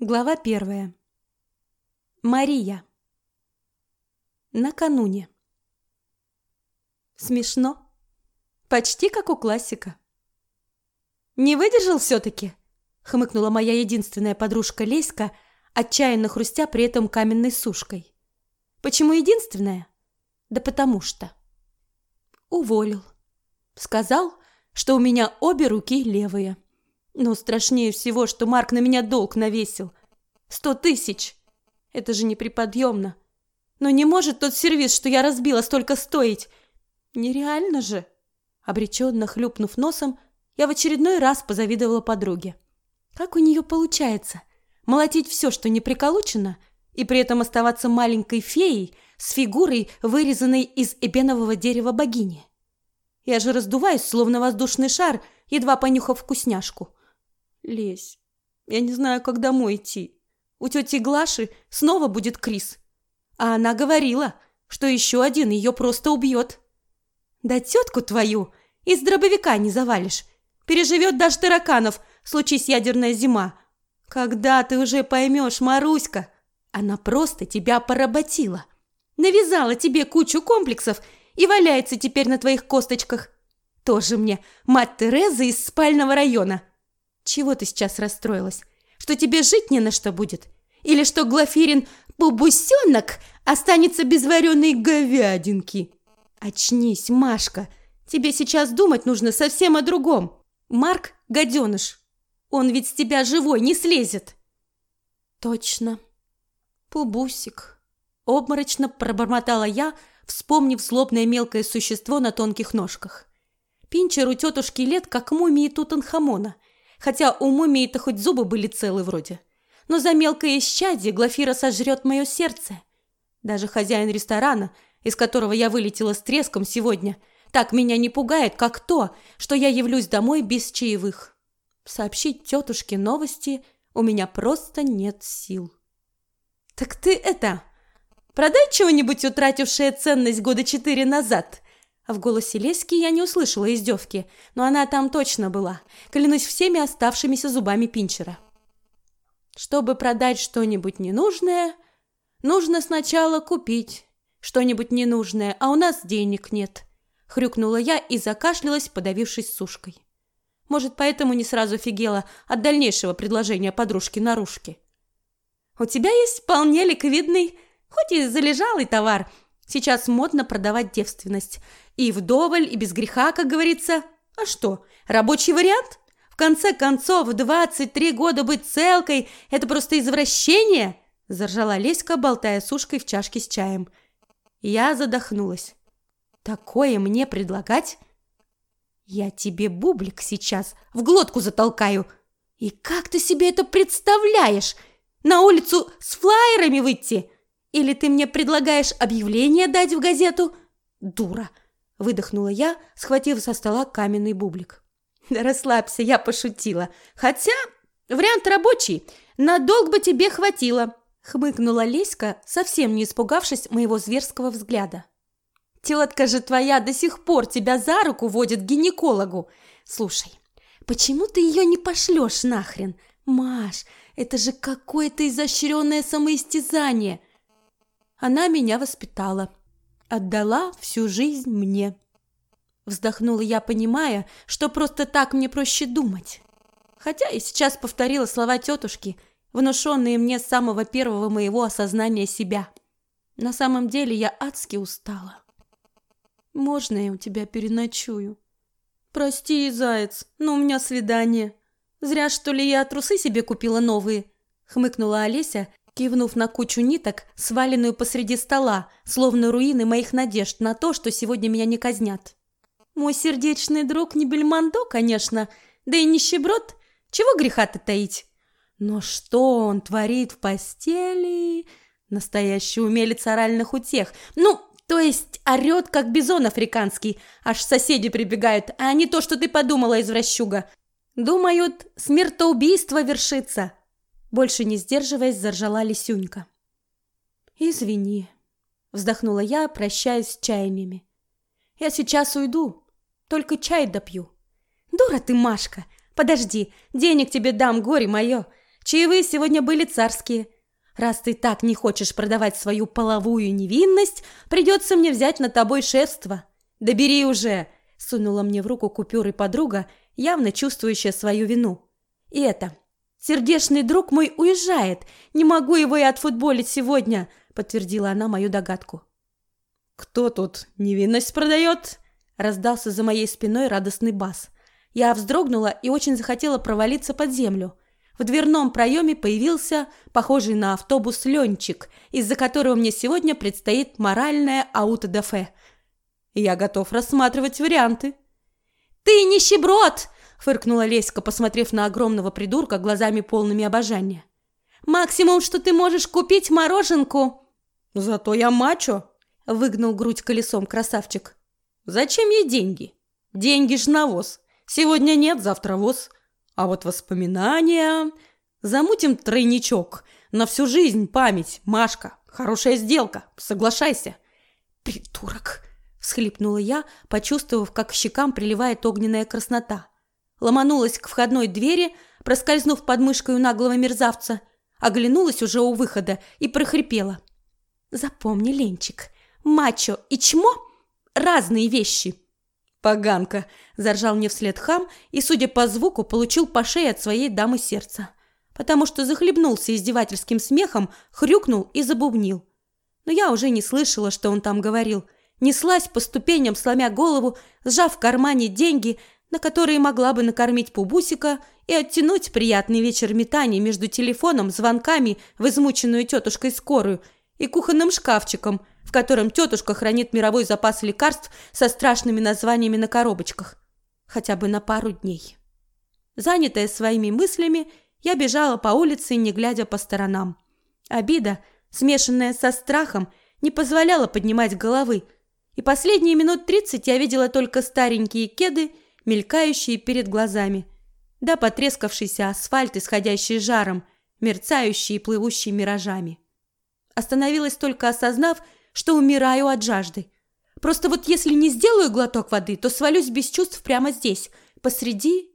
Глава первая. Мария. Накануне. Смешно. Почти как у классика. «Не выдержал все-таки?» — хмыкнула моя единственная подружка Леська, отчаянно хрустя при этом каменной сушкой. «Почему единственная?» «Да потому что». Уволил. Сказал, что у меня обе руки левые. Но страшнее всего, что Марк на меня долг навесил. Сто тысяч! Это же неприподъемно. Но не может тот сервис, что я разбила, столько стоить. Нереально же. Обреченно хлюпнув носом, я в очередной раз позавидовала подруге. Как у нее получается? Молотить все, что не приколочено, и при этом оставаться маленькой феей с фигурой, вырезанной из эбенового дерева богини. Я же раздуваюсь, словно воздушный шар, едва понюхав вкусняшку. Лезь. Я не знаю, как домой идти. У тети Глаши снова будет Крис. А она говорила, что еще один ее просто убьет. Да тетку твою из дробовика не завалишь. Переживет даже тараканов, случись ядерная зима. Когда ты уже поймешь, Маруська, она просто тебя поработила. Навязала тебе кучу комплексов и валяется теперь на твоих косточках. Тоже мне мать Тереза из спального района. Чего ты сейчас расстроилась? Что тебе жить не на что будет? Или что Глафирин бубусенок останется без вареной говядинки? Очнись, Машка. Тебе сейчас думать нужно совсем о другом. Марк – гаденыш. Он ведь с тебя живой не слезет. Точно. Пубусик. Обморочно пробормотала я, вспомнив злобное мелкое существо на тонких ножках. Пинчер у тетушки лет, как мумии Тутанхамона – хотя у мумии-то хоть зубы были целы вроде. Но за мелкое исчадие Глафира сожрет мое сердце. Даже хозяин ресторана, из которого я вылетела с треском сегодня, так меня не пугает, как то, что я явлюсь домой без чаевых. Сообщить тетушке новости у меня просто нет сил. «Так ты это, продай чего-нибудь, утратившее ценность года четыре назад», в голосе Лески я не услышала издевки, но она там точно была, клянусь всеми оставшимися зубами Пинчера. Чтобы продать что-нибудь ненужное, нужно сначала купить что-нибудь ненужное, а у нас денег нет. Хрюкнула я и закашлялась, подавившись сушкой. Может, поэтому не сразу офигела от дальнейшего предложения подружки наружки. «У тебя есть вполне ликвидный, хоть и залежалый товар», Сейчас модно продавать девственность. И вдоволь, и без греха, как говорится. А что, рабочий вариант? В конце концов, в 23 года быть целкой – это просто извращение? Заржала Леська, болтая сушкой в чашке с чаем. Я задохнулась. Такое мне предлагать? Я тебе бублик сейчас в глотку затолкаю. И как ты себе это представляешь? На улицу с флаерами выйти? Или ты мне предлагаешь объявление дать в газету? Дура!» Выдохнула я, схватив со стола каменный бублик. «Да расслабься, я пошутила. Хотя вариант рабочий. Надолго бы тебе хватило!» Хмыкнула Леська, совсем не испугавшись моего зверского взгляда. «Тетка же твоя до сих пор тебя за руку водит к гинекологу. Слушай, почему ты ее не пошлешь нахрен? Маш, это же какое-то изощренное самоистязание!» Она меня воспитала, отдала всю жизнь мне. Вздохнула я, понимая, что просто так мне проще думать. Хотя и сейчас повторила слова тетушки, внушенные мне с самого первого моего осознания себя. На самом деле я адски устала. «Можно я у тебя переночую?» «Прости, заяц, но у меня свидание. Зря, что ли, я трусы себе купила новые?» Хмыкнула Олеся, кивнув на кучу ниток, сваленную посреди стола, словно руины моих надежд на то, что сегодня меня не казнят. Мой сердечный друг не бельмондо, конечно, да и нищеброд, чего греха-то таить. Но что он творит в постели? Настоящий умелец оральных утех. Ну, то есть орет, как бизон африканский. Аж соседи прибегают, а не то, что ты подумала, извращуга. Думают, смертоубийство вершится. Больше не сдерживаясь, заржала Лисюнька. «Извини», — вздохнула я, прощаясь с чаяниями. «Я сейчас уйду, только чай допью». «Дура ты, Машка! Подожди, денег тебе дам, горе мое. Чаевые сегодня были царские. Раз ты так не хочешь продавать свою половую невинность, придется мне взять на тобой шефство. Да бери уже!» Сунула мне в руку купюры подруга, явно чувствующая свою вину. «И это, сердечный друг мой уезжает. Не могу его и отфутболить сегодня», подтвердила она мою догадку. «Кто тут невинность продает?» Раздался за моей спиной радостный бас. Я вздрогнула и очень захотела провалиться под землю. В дверном проеме появился похожий на автобус Ленчик, из-за которого мне сегодня предстоит моральное аутодафе. Я готов рассматривать варианты. «Ты нищеброд!» – фыркнула Леська, посмотрев на огромного придурка глазами полными обожания. «Максимум, что ты можешь купить мороженку!» «Зато я мачо!» – выгнул грудь колесом красавчик. «Зачем ей деньги? Деньги ж навоз. Сегодня нет, завтра воз. А вот воспоминания... Замутим тройничок. На всю жизнь память, Машка. Хорошая сделка. Соглашайся». «Придурок!» – всхлипнула я, почувствовав, как к щекам приливает огненная краснота. Ломанулась к входной двери, проскользнув под мышкой наглого мерзавца, оглянулась уже у выхода и прохрипела. «Запомни, Ленчик, мачо и чмо – разные вещи». «Поганка!» – заржал мне вслед хам и, судя по звуку, получил по шее от своей дамы сердца, потому что захлебнулся издевательским смехом, хрюкнул и забубнил. Но я уже не слышала, что он там говорил – неслась по ступеням, сломя голову, сжав в кармане деньги, на которые могла бы накормить Пубусика и оттянуть приятный вечер метаний между телефоном, звонками в измученную тетушкой скорую и кухонным шкафчиком, в котором тетушка хранит мировой запас лекарств со страшными названиями на коробочках. Хотя бы на пару дней. Занятая своими мыслями, я бежала по улице, не глядя по сторонам. Обида, смешанная со страхом, не позволяла поднимать головы, и последние минут тридцать я видела только старенькие кеды, мелькающие перед глазами, да потрескавшийся асфальт, исходящий жаром, мерцающий и плывущий миражами. Остановилась только осознав, что умираю от жажды. Просто вот если не сделаю глоток воды, то свалюсь без чувств прямо здесь, посреди...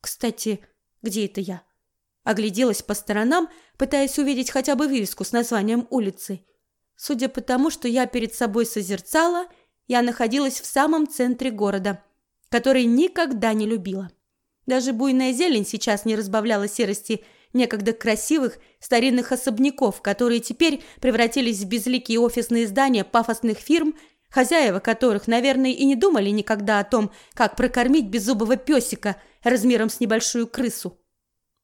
Кстати, где это я? Огляделась по сторонам, пытаясь увидеть хотя бы вывеску с названием улицы – Судя по тому, что я перед собой созерцала, я находилась в самом центре города, который никогда не любила. Даже буйная зелень сейчас не разбавляла серости некогда красивых старинных особняков, которые теперь превратились в безликие офисные здания пафосных фирм, хозяева которых, наверное, и не думали никогда о том, как прокормить беззубого песика размером с небольшую крысу.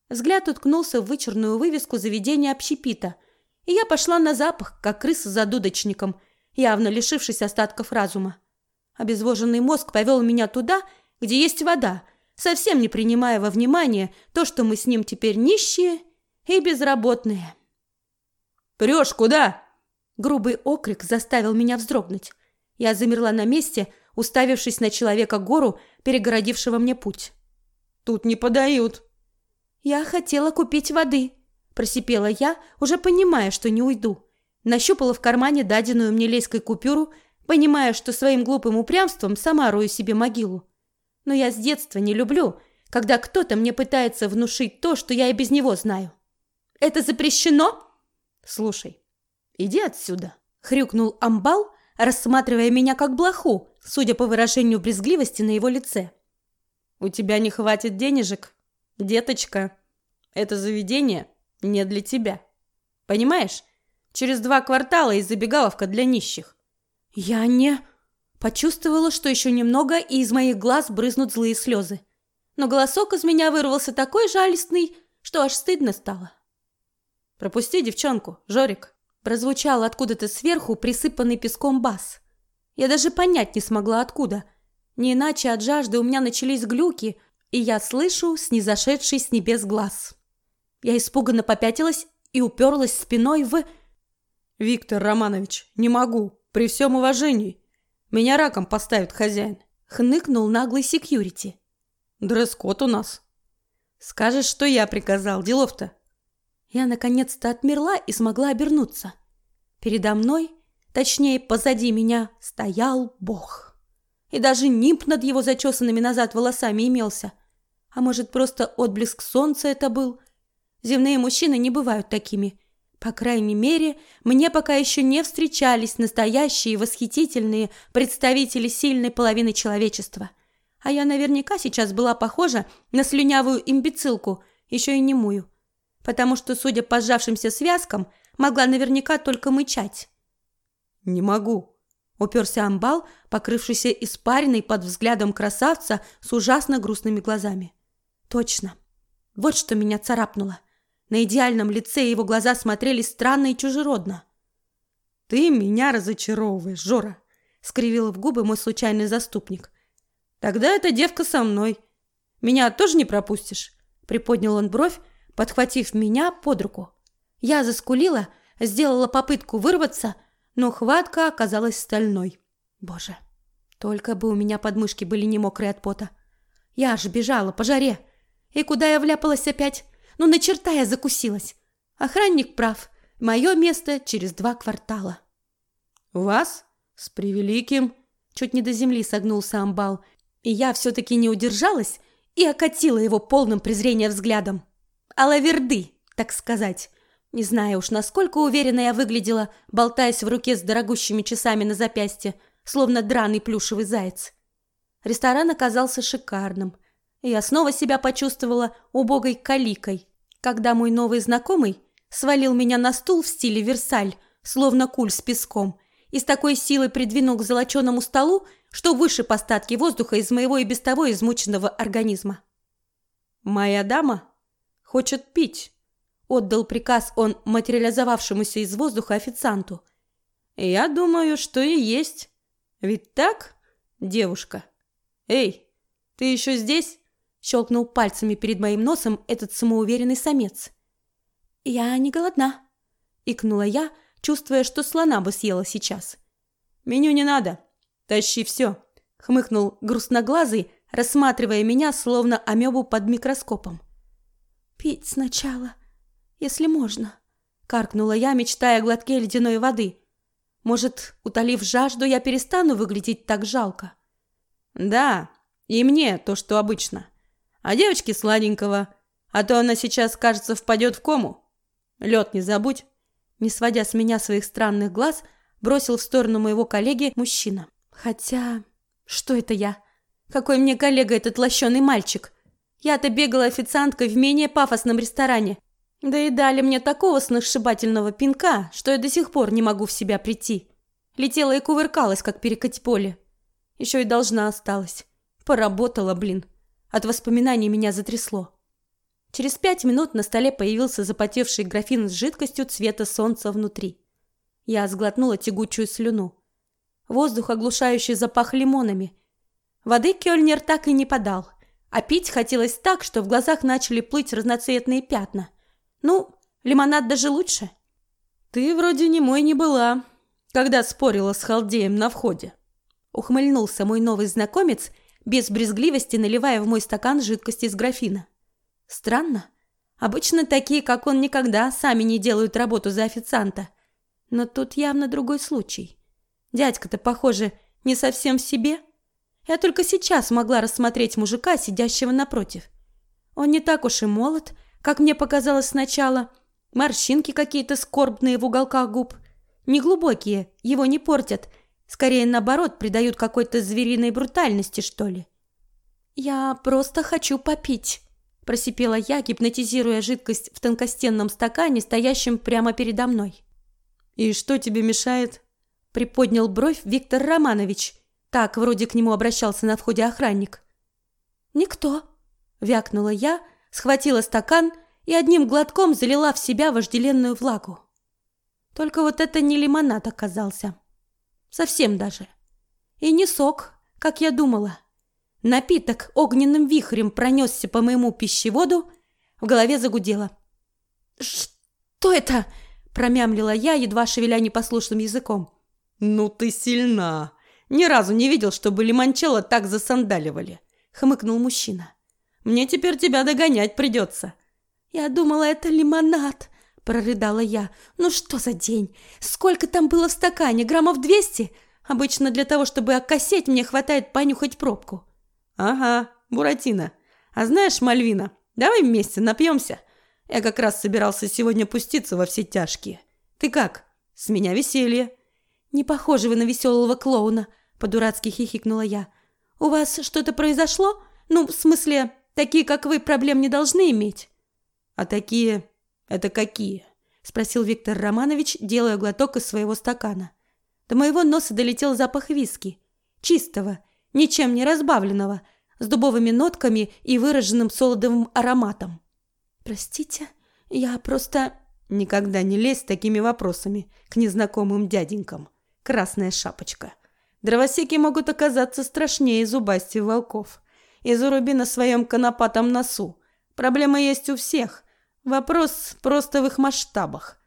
Взгляд уткнулся в вычурную вывеску заведения общепита – и я пошла на запах, как крыса за дудочником, явно лишившись остатков разума. Обезвоженный мозг повел меня туда, где есть вода, совсем не принимая во внимание то, что мы с ним теперь нищие и безработные. «Прешь куда?» Грубый окрик заставил меня вздрогнуть. Я замерла на месте, уставившись на человека-гору, перегородившего мне путь. «Тут не подают». «Я хотела купить воды», Просипела я, уже понимая, что не уйду. Нащупала в кармане даденную мне леской купюру, понимая, что своим глупым упрямством сама рою себе могилу. Но я с детства не люблю, когда кто-то мне пытается внушить то, что я и без него знаю. «Это запрещено?» «Слушай, иди отсюда», — хрюкнул амбал, рассматривая меня как блоху, судя по выражению брезгливости на его лице. «У тебя не хватит денежек, деточка. Это заведение не для тебя. Понимаешь? Через два квартала и забегаловка для нищих. Я не... Почувствовала, что еще немного, и из моих глаз брызнут злые слезы. Но голосок из меня вырвался такой жалостный, что аж стыдно стало. «Пропусти девчонку, Жорик!» Прозвучал откуда-то сверху присыпанный песком бас. Я даже понять не смогла, откуда. Не иначе от жажды у меня начались глюки, и я слышу снизошедший с небес глаз. Я испуганно попятилась и уперлась спиной в... «Виктор Романович, не могу, при всем уважении. Меня раком поставит хозяин», — хныкнул наглый секьюрити. «Дресс-код у нас». «Скажешь, что я приказал, делов-то». Я наконец-то отмерла и смогла обернуться. Передо мной, точнее, позади меня, стоял Бог. И даже нимб над его зачесанными назад волосами имелся. А может, просто отблеск солнца это был — Земные мужчины не бывают такими. По крайней мере, мне пока еще не встречались настоящие восхитительные представители сильной половины человечества. А я наверняка сейчас была похожа на слюнявую имбецилку, еще и немую. Потому что, судя по сжавшимся связкам, могла наверняка только мычать. «Не могу», — уперся амбал, покрывшийся испариной под взглядом красавца с ужасно грустными глазами. «Точно. Вот что меня царапнуло. На идеальном лице его глаза смотрели странно и чужеродно. «Ты меня разочаровываешь, Жора», — скривил в губы мой случайный заступник. «Тогда эта девка со мной. Меня тоже не пропустишь?» Приподнял он бровь, подхватив меня под руку. Я заскулила, сделала попытку вырваться, но хватка оказалась стальной. Боже, только бы у меня подмышки были не мокрые от пота. Я же бежала по жаре. И куда я вляпалась опять? Ну, на черта я закусилась. Охранник прав. Мое место через два квартала. «Вас? С превеликим!» Чуть не до земли согнулся амбал. И я все-таки не удержалась и окатила его полным презрения взглядом. Алаверды, так сказать. Не знаю уж, насколько уверенно я выглядела, болтаясь в руке с дорогущими часами на запястье, словно драный плюшевый заяц. Ресторан оказался шикарным я снова себя почувствовала убогой каликой, когда мой новый знакомый свалил меня на стул в стиле Версаль, словно куль с песком, и с такой силой придвинул к золоченому столу, что выше остатки воздуха из моего и без того измученного организма. «Моя дама хочет пить», – отдал приказ он материализовавшемуся из воздуха официанту. «Я думаю, что и есть. Ведь так, девушка? Эй, ты еще здесь?» Щелкнул пальцами перед моим носом этот самоуверенный самец. «Я не голодна», — икнула я, чувствуя, что слона бы съела сейчас. «Меню не надо. Тащи все», — хмыкнул грустноглазый, рассматривая меня, словно амебу под микроскопом. «Пить сначала, если можно», — каркнула я, мечтая о глотке ледяной воды. «Может, утолив жажду, я перестану выглядеть так жалко?» «Да, и мне то, что обычно а девочке сладенького, а то она сейчас, кажется, впадет в кому. Лед не забудь. Не сводя с меня своих странных глаз, бросил в сторону моего коллеги мужчина. Хотя, что это я? Какой мне коллега этот лощеный мальчик? Я-то бегала официанткой в менее пафосном ресторане. Да и дали мне такого сногсшибательного пинка, что я до сих пор не могу в себя прийти. Летела и кувыркалась, как перекать поле. Еще и должна осталась. Поработала, блин. От воспоминаний меня затрясло. Через пять минут на столе появился запотевший графин с жидкостью цвета солнца внутри. Я сглотнула тягучую слюну. Воздух оглушающий запах лимонами. Воды Кёльнер так и не подал, а пить хотелось так, что в глазах начали плыть разноцветные пятна. Ну, лимонад даже лучше. Ты вроде не мой не была, когда спорила с халдеем на входе. Ухмыльнулся мой новый знакомец без брезгливости наливая в мой стакан жидкость из графина. Странно. Обычно такие, как он, никогда сами не делают работу за официанта. Но тут явно другой случай. Дядька-то, похоже, не совсем в себе. Я только сейчас могла рассмотреть мужика, сидящего напротив. Он не так уж и молод, как мне показалось сначала. Морщинки какие-то скорбные в уголках губ. Неглубокие, его не портят – Скорее, наоборот, придают какой-то звериной брутальности, что ли. «Я просто хочу попить», – просипела я, гипнотизируя жидкость в тонкостенном стакане, стоящем прямо передо мной. «И что тебе мешает?» – приподнял бровь Виктор Романович. Так вроде к нему обращался на входе охранник. «Никто», – вякнула я, схватила стакан и одним глотком залила в себя вожделенную влагу. Только вот это не лимонад оказался. Совсем даже. И не сок, как я думала. Напиток огненным вихрем пронесся по моему пищеводу, в голове загудело. «Что это?» – промямлила я, едва шевеля непослушным языком. «Ну ты сильна! Ни разу не видел, чтобы лимончелло так засандаливали!» – хмыкнул мужчина. «Мне теперь тебя догонять придется!» «Я думала, это лимонад!» Прорыдала я. Ну что за день? Сколько там было в стакане? Граммов двести? Обычно для того, чтобы окосеть, мне хватает понюхать пробку. Ага, Буратино. А знаешь, Мальвина, давай вместе напьемся. Я как раз собирался сегодня пуститься во все тяжкие. Ты как? С меня веселье». «Не похоже вы на веселого клоуна», – по-дурацки хихикнула я. «У вас что-то произошло? Ну, в смысле, такие, как вы, проблем не должны иметь?» «А такие – это какие?» – спросил Виктор Романович, делая глоток из своего стакана. До моего носа долетел запах виски. Чистого, ничем не разбавленного, с дубовыми нотками и выраженным солодовым ароматом. «Простите, я просто...» «Никогда не лезь с такими вопросами к незнакомым дяденькам. Красная шапочка. Дровосеки могут оказаться страшнее зубасти волков. И заруби на своем конопатом носу. Проблема есть у всех. Вопрос просто в их масштабах.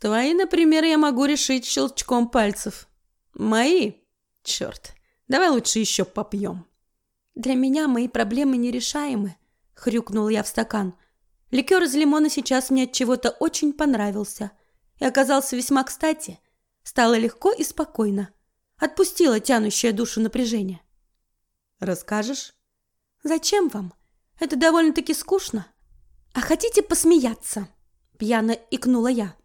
Твои, например, я могу решить щелчком пальцев. Мои? Черт, давай лучше еще попьем». «Для меня мои проблемы нерешаемы», — хрюкнул я в стакан. Ликер из лимона сейчас мне от чего-то очень понравился и оказался весьма кстати. Стало легко и спокойно. Отпустила тянущее душу напряжение. «Расскажешь?» «Зачем вам? Это довольно-таки скучно. А хотите посмеяться?» Пьяно икнула я.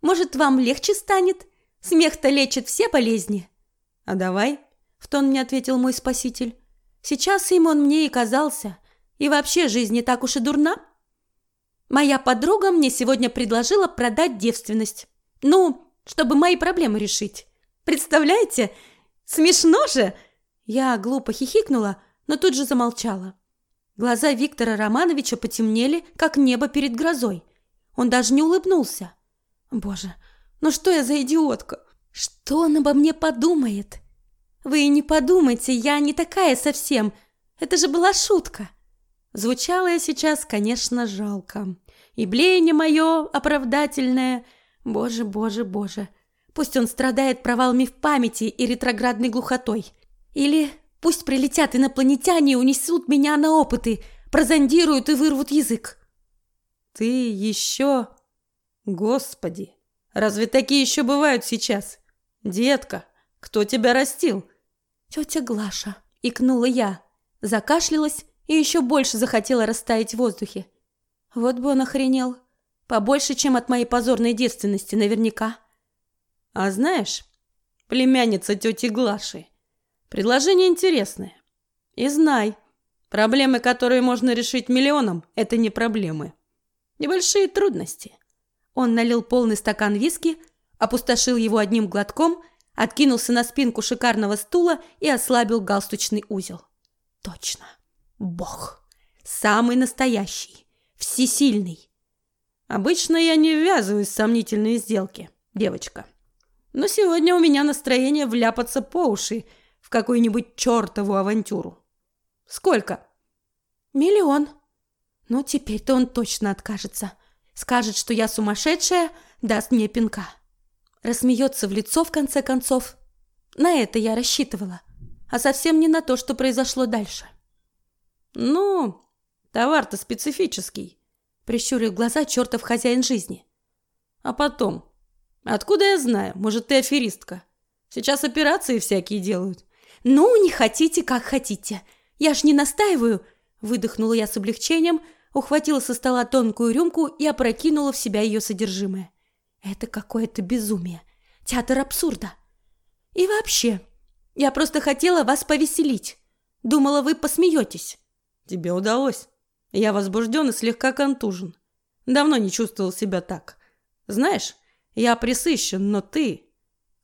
«Может, вам легче станет? Смех-то лечит все болезни». «А давай?» — в тон мне ответил мой спаситель. «Сейчас им он мне и казался. И вообще жизнь не так уж и дурна». Моя подруга мне сегодня предложила продать девственность. Ну, чтобы мои проблемы решить. Представляете? Смешно же!» Я глупо хихикнула, но тут же замолчала. Глаза Виктора Романовича потемнели, как небо перед грозой. Он даже не улыбнулся. «Боже, ну что я за идиотка? Что он обо мне подумает?» «Вы не подумайте, я не такая совсем. Это же была шутка». Звучало я сейчас, конечно, жалко. И блеяние мое оправдательное. Боже, боже, боже. Пусть он страдает провалами в памяти и ретроградной глухотой. Или пусть прилетят инопланетяне и унесут меня на опыты, прозондируют и вырвут язык. Ты еще... Господи, разве такие еще бывают сейчас? Детка, кто тебя растил? Тетя Глаша, икнула я, закашлялась и еще больше захотела растаять в воздухе. Вот бы он охренел. Побольше, чем от моей позорной девственности, наверняка. А знаешь, племянница тети Глаши, предложение интересное. И знай, проблемы, которые можно решить миллионом, это не проблемы. Небольшие трудности. Он налил полный стакан виски, опустошил его одним глотком, откинулся на спинку шикарного стула и ослабил галстучный узел. Точно. Бог. Самый настоящий. Всесильный. Обычно я не ввязываюсь в сомнительные сделки, девочка. Но сегодня у меня настроение вляпаться по уши в какую-нибудь чертову авантюру. Сколько? Миллион. Ну, теперь-то он точно откажется. Скажет, что я сумасшедшая, даст мне пинка. Рассмеется в лицо, в конце концов. На это я рассчитывала, а совсем не на то, что произошло дальше. «Ну, товар-то специфический», — прищурил глаза чертов хозяин жизни. «А потом? Откуда я знаю? Может, ты аферистка? Сейчас операции всякие делают». «Ну, не хотите, как хотите. Я ж не настаиваю», — выдохнула я с облегчением, ухватила со стола тонкую рюмку и опрокинула в себя ее содержимое. «Это какое-то безумие. Театр абсурда. И вообще, я просто хотела вас повеселить. Думала, вы посмеетесь». Тебе удалось. Я возбужден и слегка контужен. Давно не чувствовал себя так. Знаешь, я присыщен, но ты...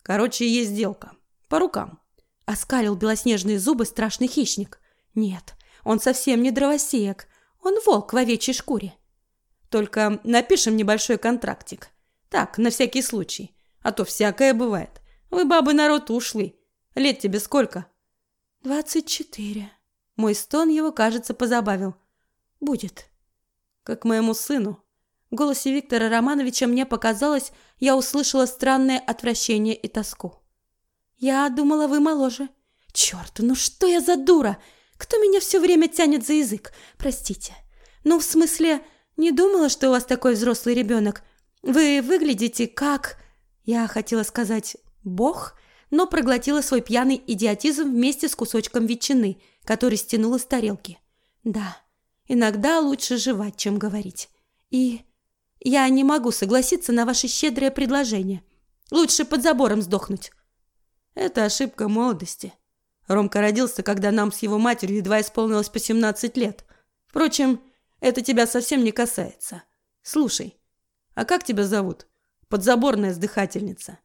Короче, есть сделка. По рукам. Оскалил белоснежные зубы страшный хищник. Нет, он совсем не дровосек. Он волк в овечьей шкуре. Только напишем небольшой контрактик. Так, на всякий случай. А то всякое бывает. Вы, бабы, народ ушлый. Лет тебе сколько? Двадцать четыре. Мой стон его, кажется, позабавил. «Будет». «Как моему сыну». В голосе Виктора Романовича мне показалось, я услышала странное отвращение и тоску. «Я думала, вы моложе». «Черт, ну что я за дура? Кто меня все время тянет за язык? Простите». «Ну, в смысле, не думала, что у вас такой взрослый ребенок. Вы выглядите как...» Я хотела сказать «бог», но проглотила свой пьяный идиотизм вместе с кусочком ветчины, который стянула с тарелки. Да, иногда лучше жевать, чем говорить. И Я не могу согласиться на ваше щедрое предложение. Лучше под забором сдохнуть. Это ошибка молодости. Ромка родился, когда нам с его матерью едва исполнилось по 17 лет. Впрочем, это тебя совсем не касается. Слушай, а как тебя зовут? Подзаборная сдыхательница.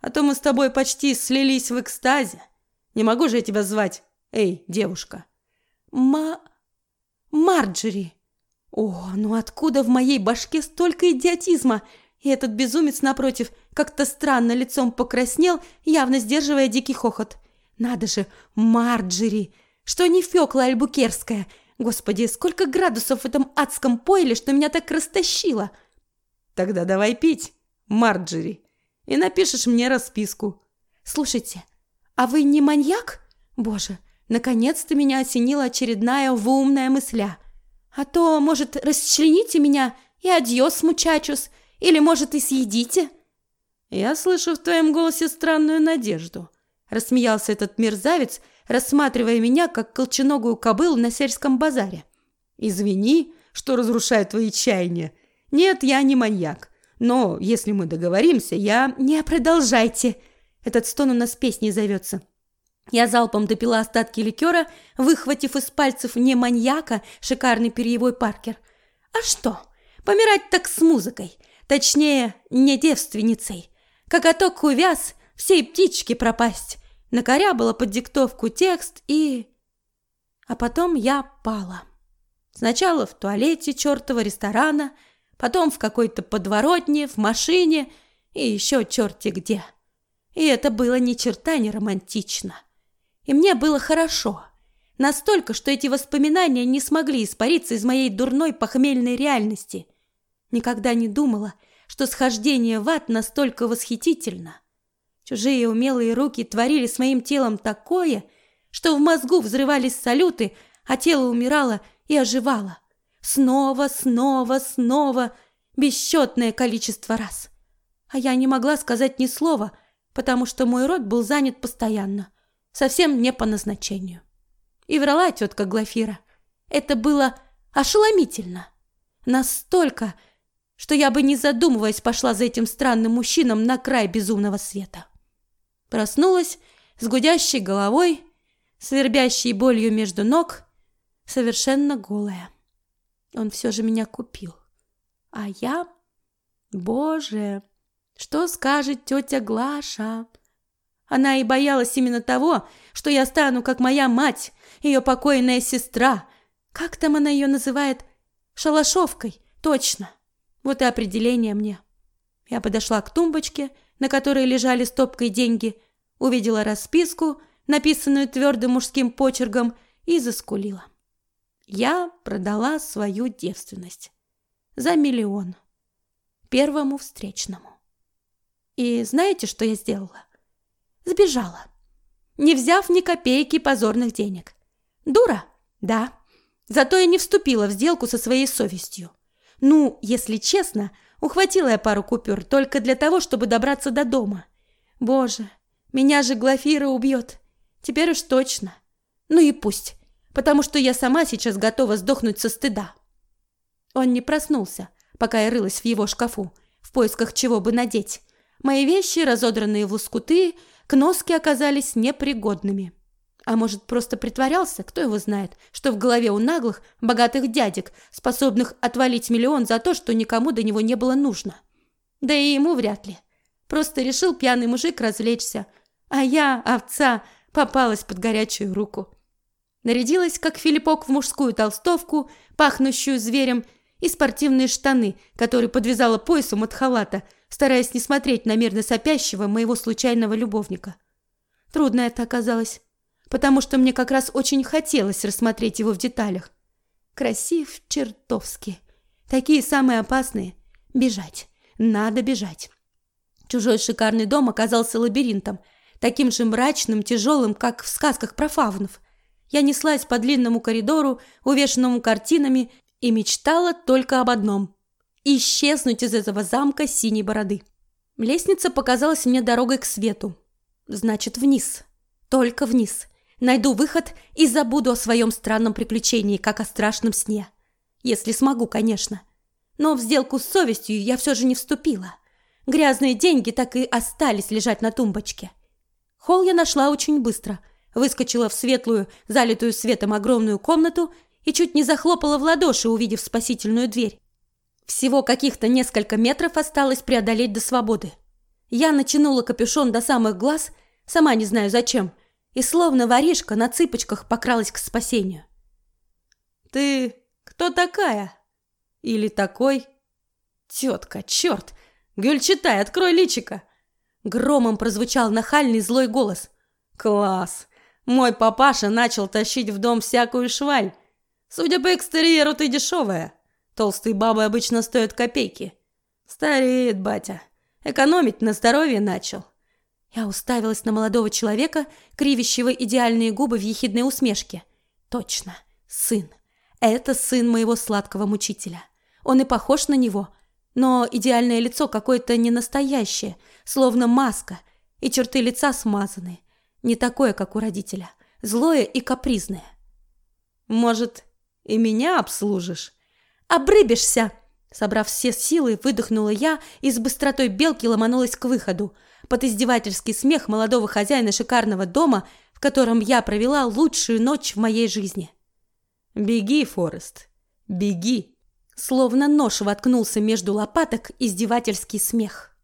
А то мы с тобой почти слились в экстазе. Не могу же я тебя звать. Эй, девушка. Ма... Марджери. О, ну откуда в моей башке столько идиотизма? И этот безумец напротив как-то странно лицом покраснел, явно сдерживая дикий хохот. Надо же, Марджери! Что не Фёкла Альбукерская! Господи, сколько градусов в этом адском пойле, что меня так растащило! Тогда давай пить, Марджери, и напишешь мне расписку. Слушайте, а вы не маньяк? Боже, наконец-то меня осенила очередная вумная мысля. А то, может, расчлените меня и адьос, мучачус, или, может, и съедите?» «Я слышу в твоем голосе странную надежду», – рассмеялся этот мерзавец, рассматривая меня, как колченогую кобылу на сельском базаре. «Извини, что разрушаю твои чаяния. Нет, я не маньяк. Но если мы договоримся, я...» «Не продолжайте!» Этот стон у нас песней зовется. Я залпом допила остатки ликера, выхватив из пальцев не маньяка шикарный перьевой паркер. А что? Помирать так с музыкой. Точнее, не девственницей. Коготок увяз, всей птички пропасть. Накорябала под диктовку текст и... А потом я пала. Сначала в туалете чертова ресторана, потом в какой-то подворотне, в машине и еще черти где. И это было ни черта не романтично. И мне было хорошо. Настолько, что эти воспоминания не смогли испариться из моей дурной похмельной реальности. Никогда не думала, что схождение в ад настолько восхитительно. Чужие умелые руки творили с моим телом такое, что в мозгу взрывались салюты, а тело умирало и оживало. Снова, снова, снова, бесчетное количество раз. А я не могла сказать ни слова, потому что мой рот был занят постоянно, совсем не по назначению. И врала тетка Глафира. Это было ошеломительно. Настолько, что я бы, не задумываясь, пошла за этим странным мужчином на край безумного света. Проснулась с гудящей головой, свербящей болью между ног, совершенно голая. Он все же меня купил. А я... Боже, что скажет тетя Глаша? Она и боялась именно того, что я стану, как моя мать, ее покойная сестра. Как там она ее называет? Шалашовкой, точно. Вот и определение мне. Я подошла к тумбочке, на которой лежали стопкой деньги, увидела расписку, написанную твердым мужским почерком, и заскулила. Я продала свою девственность. За миллион. Первому встречному. И знаете, что я сделала? Сбежала. Не взяв ни копейки позорных денег. Дура? Да. Зато я не вступила в сделку со своей совестью. Ну, если честно, ухватила я пару купюр только для того, чтобы добраться до дома. Боже, меня же Глафира убьет. Теперь уж точно. Ну и пусть, потому что я сама сейчас готова сдохнуть со стыда. Он не проснулся, пока я рылась в его шкафу, в поисках чего бы надеть. Мои вещи, разодранные в лоскуты, к носке оказались непригодными. А может, просто притворялся, кто его знает, что в голове у наглых, богатых дядек, способных отвалить миллион за то, что никому до него не было нужно. Да и ему вряд ли. Просто решил пьяный мужик развлечься. А я, овца, попалась под горячую руку. Нарядилась, как Филиппок, в мужскую толстовку, пахнущую зверем, и спортивные штаны, которые подвязала поясом от халата, стараясь не смотреть на мирно сопящего моего случайного любовника. Трудно это оказалось потому что мне как раз очень хотелось рассмотреть его в деталях. Красив чертовски. Такие самые опасные. Бежать. Надо бежать. Чужой шикарный дом оказался лабиринтом, таким же мрачным, тяжелым, как в сказках про фавнов. Я неслась по длинному коридору, увешанному картинами, и мечтала только об одном – исчезнуть из этого замка синей бороды. Лестница показалась мне дорогой к свету. Значит, вниз. Только вниз. Найду выход и забуду о своем странном приключении, как о страшном сне. Если смогу, конечно. Но в сделку с совестью я все же не вступила. Грязные деньги так и остались лежать на тумбочке. Холл я нашла очень быстро. Выскочила в светлую, залитую светом огромную комнату и чуть не захлопала в ладоши, увидев спасительную дверь. Всего каких-то несколько метров осталось преодолеть до свободы. Я натянула капюшон до самых глаз, сама не знаю зачем, и словно воришка на цыпочках покралась к спасению. «Ты кто такая?» «Или такой?» «Тетка, черт! Гюльчатай, открой личика!» Громом прозвучал нахальный злой голос. «Класс! Мой папаша начал тащить в дом всякую шваль. Судя по экстерьеру, ты дешевая. Толстые бабы обычно стоят копейки. Стареет батя. Экономить на здоровье начал». Я уставилась на молодого человека, кривящего идеальные губы в ехидной усмешке. «Точно, сын. Это сын моего сладкого мучителя. Он и похож на него, но идеальное лицо какое-то ненастоящее, словно маска, и черты лица смазаны. Не такое, как у родителя. Злое и капризное. «Может, и меня обслужишь?» «Обрыбишься!» Собрав все силы, выдохнула я и с быстротой белки ломанулась к выходу. Под издевательский смех молодого хозяина шикарного дома, в котором я провела лучшую ночь в моей жизни. «Беги, Форест, беги!» Словно нож воткнулся между лопаток издевательский смех.